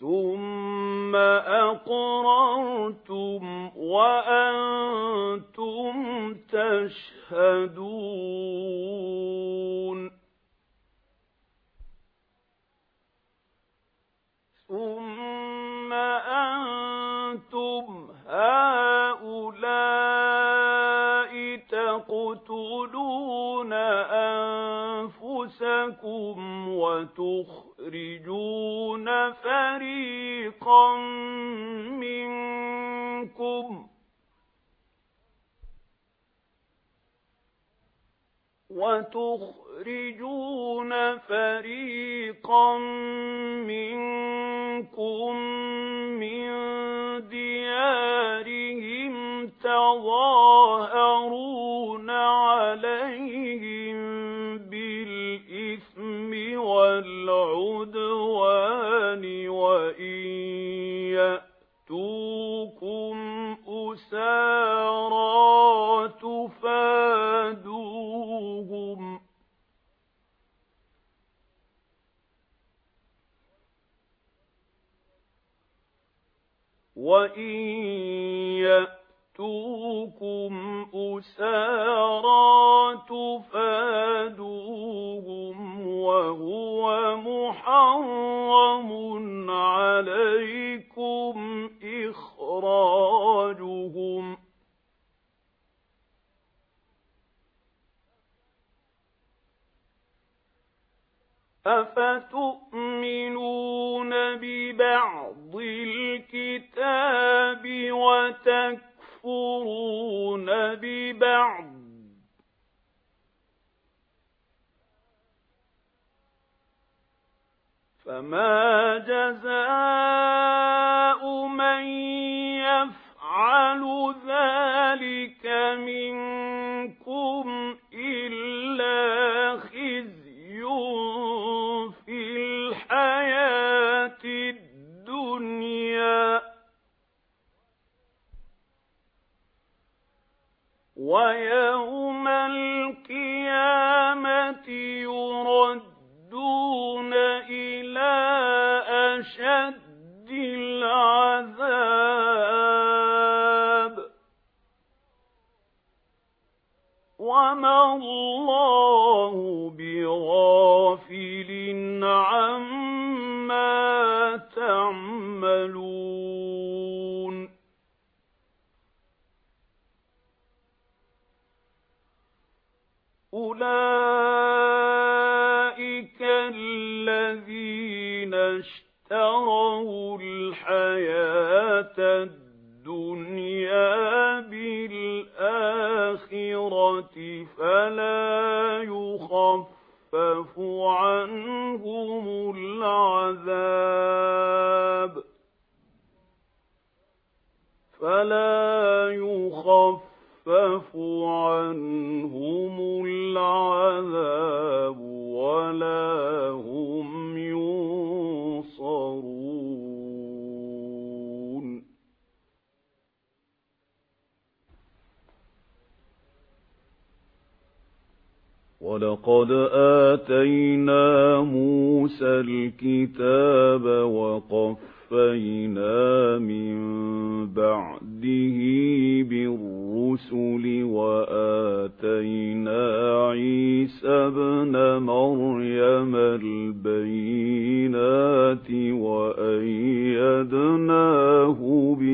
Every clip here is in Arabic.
ثُمَّ أَقْرَرْتُمْ وَأَنْتُمْ تَشْهَدُونَ. ثُمَّ أَنْتُمْ هَؤُلَاءِ تَقْتُلُونَ أَنفُسَكُمْ وَتُخْرِجُونَ فَرِيقًا مِنْكُمْ. وَتُخْرِجُونَ فَرِيقًا مِنْكُمْ مِنْ دِيَارِهِمْ تَظَاهَرُونَ يَأْتُوكُمْ أُسَارَى تُفَادُوهُمْ. وَإِنْ يَأْتُوكُمْ أُسَارَى أَفَتُؤْمِنُونَ بِبَعْضِ الْكِتَابِ وَتَكْفُرُونَ بِبَعْضٍ؟ فَمَا جَزَاءُ مَن وَمَا اللَّهُ بِغَافِلٍ عَمَّا تَعْمَلُونَ أُولَئِكَ الَّذِينَ اشْتَرَوُا الْحَيَاةَ الدُّنْيَا فَلَا يُخَفَّفُ عَنْهُمُ الْعَذَابُ فَلَا يُخَفَّفُ عَنْهُمُ الْعَذَابُ وَلَا هُمْ وَلَقَدْ آتَيْنَا مُوسَى الْكِتَابَ وَقَفَّيْنَا مِن بَعْدِهِ بِالرُّسُلِ وَآتَيْنَا عِيسَى ابْنَ مَرْيَمَ الْبَيِّنَاتِ وَأَيَّدْنَاهُ بِرُوحِ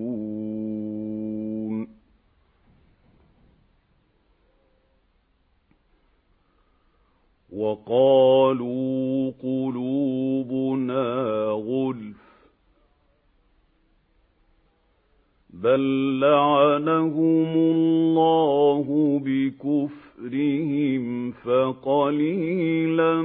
بل لعنهم الله بكفرهم فقليلا